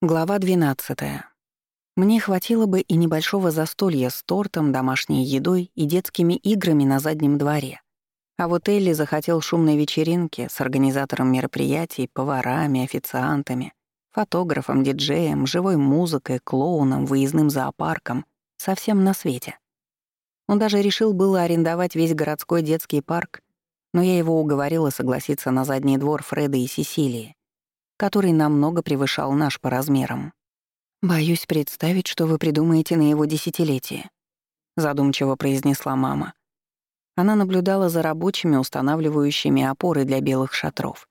Глава 12. Мне хватило бы и небольшого застолья с тортом, домашней едой и детскими играми на заднем дворе. А вот Элли захотел шумной вечеринки с организатором мероприятий, поварами, официантами, фотографом, диджеем, живой музыкой, клоуном, выездным зоопарком, совсем на свете. Он даже решил было арендовать весь городской детский парк, но я его уговорила согласиться на задний двор Фреда и Сесилии, который намного превышал наш по размерам. «Боюсь представить, что вы придумаете на его десятилетие», — задумчиво произнесла мама. Она наблюдала за рабочими, устанавливающими опоры для белых шатров.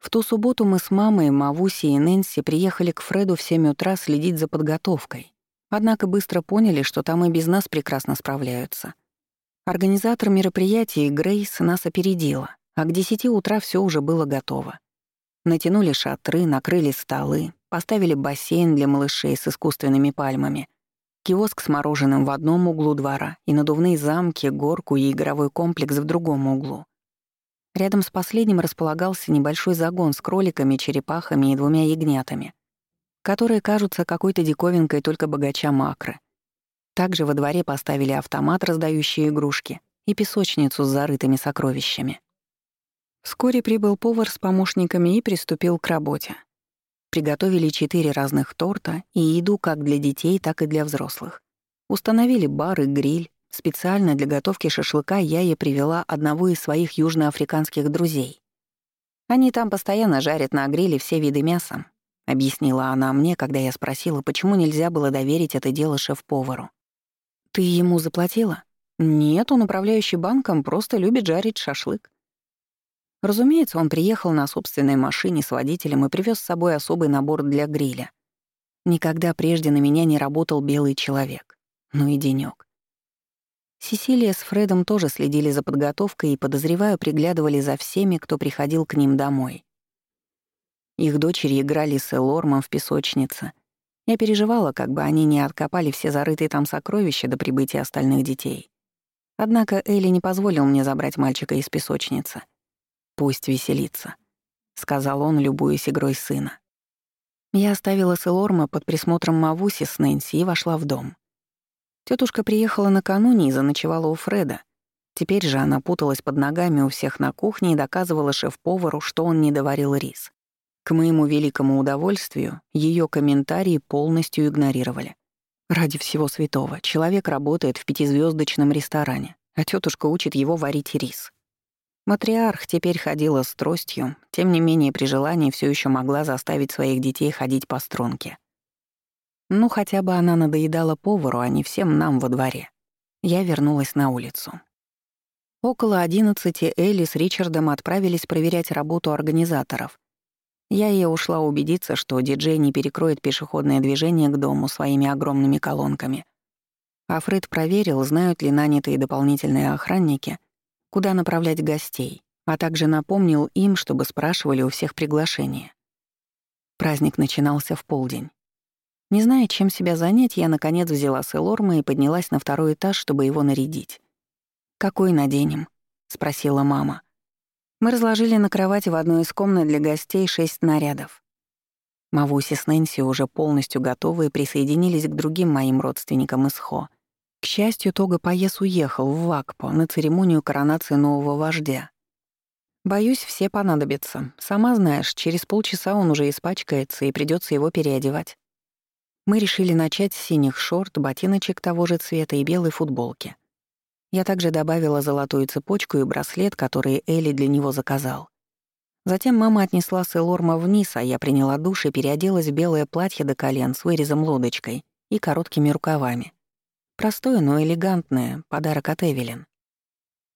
В ту субботу мы с мамой, Мавуси и Нэнси приехали к Фреду в 7 утра следить за подготовкой. Однако быстро поняли, что там и без нас прекрасно справляются. Организатор мероприятия Грейс нас опередила, а к 10 утра все уже было готово. Натянули шатры, накрыли столы, поставили бассейн для малышей с искусственными пальмами, киоск с мороженым в одном углу двора и надувные замки, горку и игровой комплекс в другом углу. Рядом с последним располагался небольшой загон с кроликами, черепахами и двумя ягнятами, которые кажутся какой-то диковинкой только богача макры. Также во дворе поставили автомат, раздающий игрушки, и песочницу с зарытыми сокровищами. Вскоре прибыл повар с помощниками и приступил к работе. Приготовили четыре разных торта и еду как для детей, так и для взрослых. Установили бар и гриль. Специально для готовки шашлыка я ей привела одного из своих южноафриканских друзей. «Они там постоянно жарят на гриле все виды мяса», — объяснила она мне, когда я спросила, почему нельзя было доверить это дело шеф-повару. «Ты ему заплатила?» «Нет, он управляющий банком, просто любит жарить шашлык. Разумеется, он приехал на собственной машине с водителем и привез с собой особый набор для гриля. Никогда прежде на меня не работал белый человек. Ну и денёк. Сесилия с Фредом тоже следили за подготовкой и, подозреваю, приглядывали за всеми, кто приходил к ним домой. Их дочери играли с Элормом в песочнице. Я переживала, как бы они не откопали все зарытые там сокровища до прибытия остальных детей. Однако Элли не позволил мне забрать мальчика из песочницы. «Пусть веселится», — сказал он, любуясь игрой сына. Я оставила Селорма под присмотром Мавуси с Нэнси и вошла в дом. Тетушка приехала накануне и заночевала у Фреда. Теперь же она путалась под ногами у всех на кухне и доказывала шеф-повару, что он не доварил рис. К моему великому удовольствию ее комментарии полностью игнорировали. Ради всего святого, человек работает в пятизвездочном ресторане, а тетушка учит его варить рис. Матриарх теперь ходила с тростью, тем не менее при желании все еще могла заставить своих детей ходить по струнке. Ну, хотя бы она надоедала повару, а не всем нам во дворе. Я вернулась на улицу. Около одиннадцати Элли с Ричардом отправились проверять работу организаторов. Я и ушла убедиться, что диджей не перекроет пешеходное движение к дому своими огромными колонками. А Фред проверил, знают ли нанятые дополнительные охранники — куда направлять гостей, а также напомнил им, чтобы спрашивали у всех приглашения. Праздник начинался в полдень. Не зная, чем себя занять, я, наконец, взяла Селорма и поднялась на второй этаж, чтобы его нарядить. «Какой наденем?» — спросила мама. Мы разложили на кровати в одной из комнат для гостей шесть нарядов. Мавуси с Нэнси уже полностью готовы и присоединились к другим моим родственникам из Хо — к счастью, Тога Паес уехал в Вакпо на церемонию коронации нового вождя. Боюсь, все понадобятся. Сама знаешь, через полчаса он уже испачкается и придется его переодевать. Мы решили начать с синих шорт, ботиночек того же цвета и белой футболки. Я также добавила золотую цепочку и браслет, который Элли для него заказал. Затем мама отнесла Селорма вниз, а я приняла душ и переоделась в белое платье до колен с вырезом лодочкой и короткими рукавами. Простое, но элегантное, подарок от Эвелин.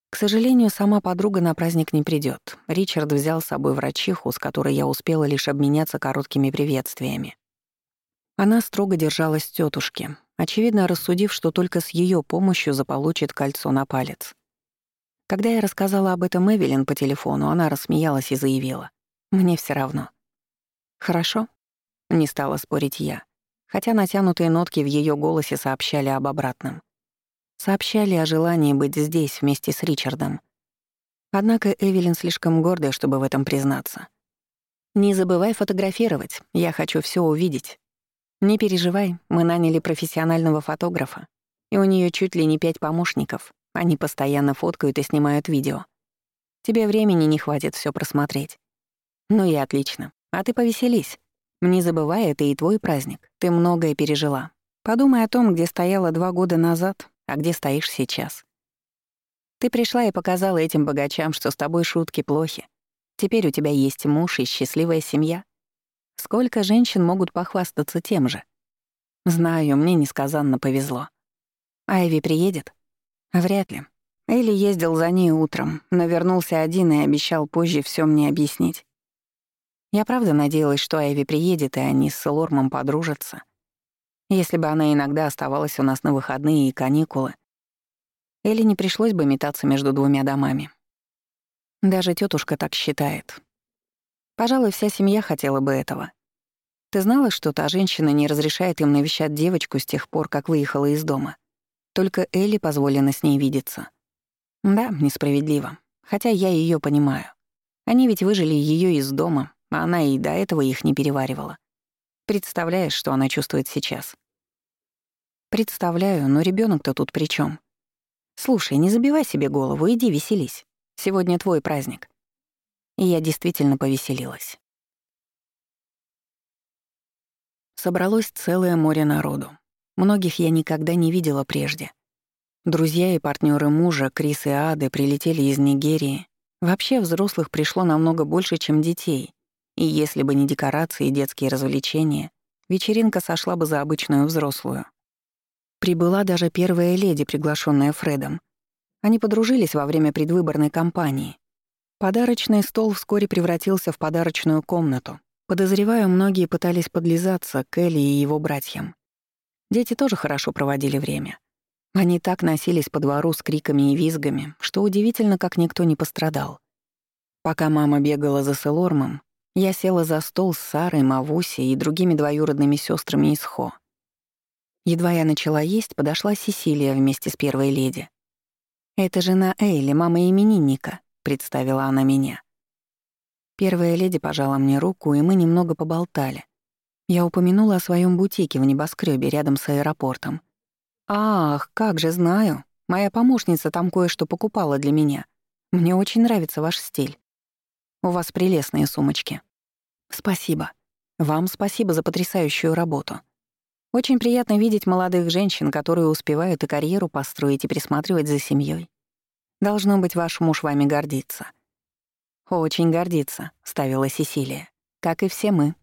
К сожалению, сама подруга на праздник не придет. Ричард взял с собой врачиху, с которой я успела лишь обменяться короткими приветствиями. Она строго держалась тетушки, очевидно рассудив, что только с ее помощью заполучит кольцо на палец. Когда я рассказала об этом Эвелин по телефону, она рассмеялась и заявила. «Мне все равно». «Хорошо?» — не стала спорить я хотя натянутые нотки в ее голосе сообщали об обратном. Сообщали о желании быть здесь вместе с Ричардом. Однако Эвелин слишком гордая, чтобы в этом признаться. Не забывай фотографировать, я хочу все увидеть. Не переживай, мы наняли профессионального фотографа, и у нее чуть ли не пять помощников. Они постоянно фоткают и снимают видео. Тебе времени не хватит все просмотреть. Ну и отлично. А ты повеселись. Не забывай, это и твой праздник. Ты многое пережила. Подумай о том, где стояла два года назад, а где стоишь сейчас. Ты пришла и показала этим богачам, что с тобой шутки плохи. Теперь у тебя есть муж и счастливая семья. Сколько женщин могут похвастаться тем же? Знаю, мне несказанно повезло. Айви приедет? Вряд ли. Элли ездил за ней утром, но вернулся один и обещал позже все мне объяснить. Я правда надеялась, что Айви приедет, и они с Лормом подружатся. Если бы она иногда оставалась у нас на выходные и каникулы, Элли не пришлось бы метаться между двумя домами. Даже тетушка так считает. Пожалуй, вся семья хотела бы этого. Ты знала, что та женщина не разрешает им навещать девочку с тех пор, как выехала из дома? Только Элли позволено с ней видеться. Да, несправедливо. Хотя я ее понимаю. Они ведь выжили ее из дома, она и до этого их не переваривала. Представляешь, что она чувствует сейчас? Представляю, но ребенок то тут при чем? Слушай, не забивай себе голову, иди веселись. Сегодня твой праздник. И я действительно повеселилась. Собралось целое море народу. Многих я никогда не видела прежде. Друзья и партнеры мужа, Крис и Ады, прилетели из Нигерии. Вообще взрослых пришло намного больше, чем детей. И если бы не декорации и детские развлечения, вечеринка сошла бы за обычную взрослую. Прибыла даже первая леди, приглашенная Фредом. Они подружились во время предвыборной кампании. Подарочный стол вскоре превратился в подарочную комнату. Подозреваю, многие пытались подлизаться к Элли и его братьям. Дети тоже хорошо проводили время. Они так носились по двору с криками и визгами, что удивительно, как никто не пострадал. Пока мама бегала за Селормом, я села за стол с Сарой, Мавуси и другими двоюродными сестрами из Хо. Едва я начала есть, подошла Сесилия вместе с первой леди. «Это жена Эйли, мама именинника», — представила она меня. Первая леди пожала мне руку, и мы немного поболтали. Я упомянула о своем бутике в небоскребе рядом с аэропортом. «Ах, как же знаю. Моя помощница там кое-что покупала для меня. Мне очень нравится ваш стиль. У вас прелестные сумочки». «Спасибо. Вам спасибо за потрясающую работу. Очень приятно видеть молодых женщин, которые успевают и карьеру построить, и присматривать за семьей. Должно быть, ваш муж вами гордится». «Очень гордится», — ставила Сесилия. «Как и все мы».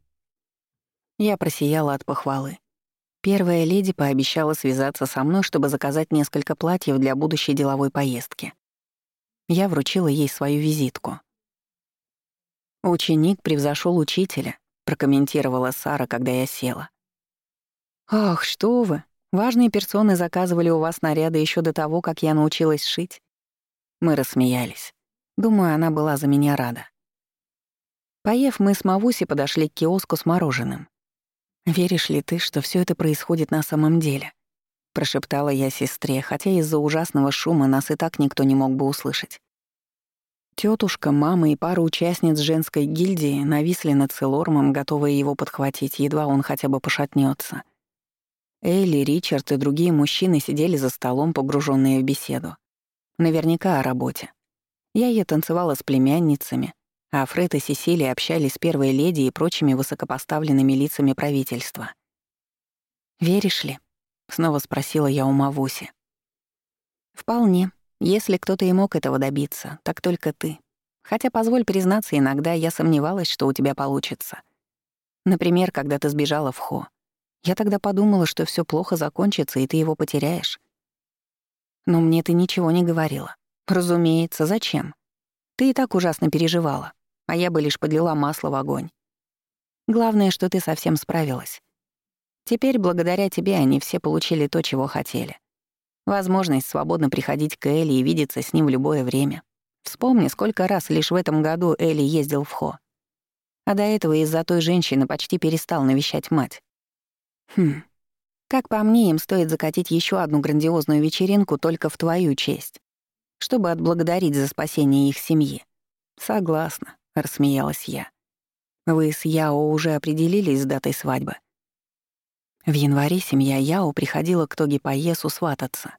Я просияла от похвалы. Первая леди пообещала связаться со мной, чтобы заказать несколько платьев для будущей деловой поездки. Я вручила ей свою визитку. «Ученик превзошел учителя», — прокомментировала Сара, когда я села. «Ах, что вы! Важные персоны заказывали у вас наряды еще до того, как я научилась шить». Мы рассмеялись. Думаю, она была за меня рада. Поев, мы с Мавуси подошли к киоску с мороженым. «Веришь ли ты, что все это происходит на самом деле?» — прошептала я сестре, хотя из-за ужасного шума нас и так никто не мог бы услышать. Тетушка, мама и пара участниц женской гильдии нависли над Целормом, готовые его подхватить, едва он хотя бы пошатнется. Элли, Ричард и другие мужчины сидели за столом, погруженные в беседу. Наверняка о работе. Я ей танцевала с племянницами, а Фред и Сесилия общались с первой леди и прочими высокопоставленными лицами правительства. «Веришь ли?» — снова спросила я у Мавуси. «Вполне. Если кто-то и мог этого добиться, так только ты. Хотя, позволь признаться, иногда я сомневалась, что у тебя получится. Например, когда ты сбежала в Хо. Я тогда подумала, что все плохо закончится, и ты его потеряешь. Но мне ты ничего не говорила. Разумеется, зачем? Ты и так ужасно переживала а я бы лишь подлила масло в огонь. Главное, что ты совсем справилась. Теперь, благодаря тебе, они все получили то, чего хотели. Возможность свободно приходить к Элли и видеться с ним в любое время. Вспомни, сколько раз лишь в этом году Элли ездил в Хо. А до этого из-за той женщины почти перестал навещать мать. Хм. Как по мне, им стоит закатить еще одну грандиозную вечеринку только в твою честь, чтобы отблагодарить за спасение их семьи. Согласна. — рассмеялась я. Вы с Яо уже определились с датой свадьбы?» В январе семья Яо приходила к Тоги Паесу свататься.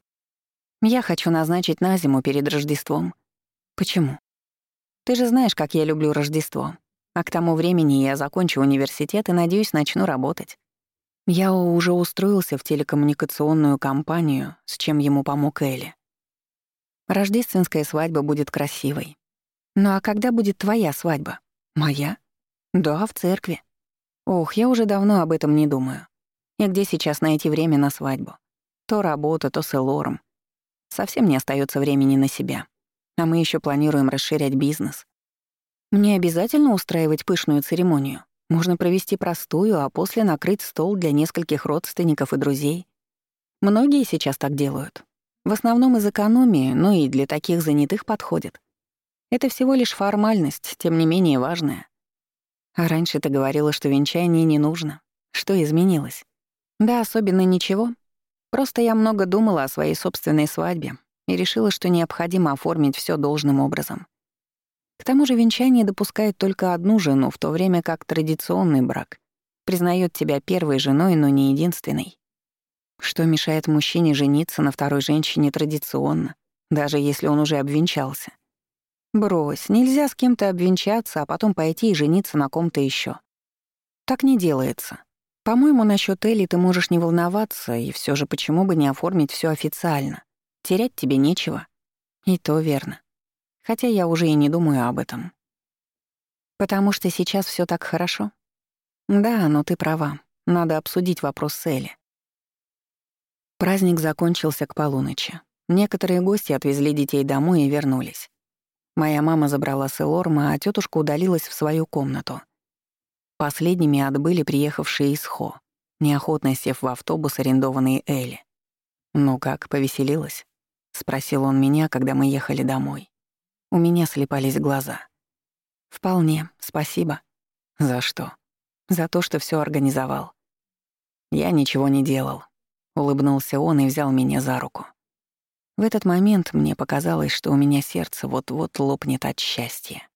«Я хочу назначить на зиму перед Рождеством». «Почему?» «Ты же знаешь, как я люблю Рождество. А к тому времени я закончу университет и, надеюсь, начну работать. Яо уже устроился в телекоммуникационную компанию, с чем ему помог Элли. Рождественская свадьба будет красивой. Ну а когда будет твоя свадьба? Моя? Да, в церкви. Ох, я уже давно об этом не думаю. И где сейчас найти время на свадьбу? То работа, то с Элором. Совсем не остается времени на себя. А мы еще планируем расширять бизнес. Мне обязательно устраивать пышную церемонию. Можно провести простую, а после накрыть стол для нескольких родственников и друзей. Многие сейчас так делают. В основном из экономии, но и для таких занятых подходит. Это всего лишь формальность, тем не менее важная. А раньше ты говорила, что венчание не нужно. Что изменилось? Да, особенно ничего. Просто я много думала о своей собственной свадьбе и решила, что необходимо оформить все должным образом. К тому же венчание допускает только одну жену, в то время как традиционный брак признает тебя первой женой, но не единственной. Что мешает мужчине жениться на второй женщине традиционно, даже если он уже обвенчался? Брось, нельзя с кем-то обвенчаться, а потом пойти и жениться на ком-то еще. Так не делается. По-моему, насчет Элли ты можешь не волноваться, и все же почему бы не оформить все официально? Терять тебе нечего. И то верно. Хотя я уже и не думаю об этом. Потому что сейчас все так хорошо. Да, но ты права. Надо обсудить вопрос с Элли. Праздник закончился к полуночи. Некоторые гости отвезли детей домой и вернулись. Моя мама забрала Селорма, а тетушка удалилась в свою комнату. Последними отбыли приехавшие из Хо, неохотно сев в автобус, арендованный Элли. «Ну как, повеселилась?» — спросил он меня, когда мы ехали домой. У меня слепались глаза. «Вполне, спасибо». «За что?» «За то, что все организовал». «Я ничего не делал», — улыбнулся он и взял меня за руку. В этот момент мне показалось, что у меня сердце вот-вот лопнет от счастья.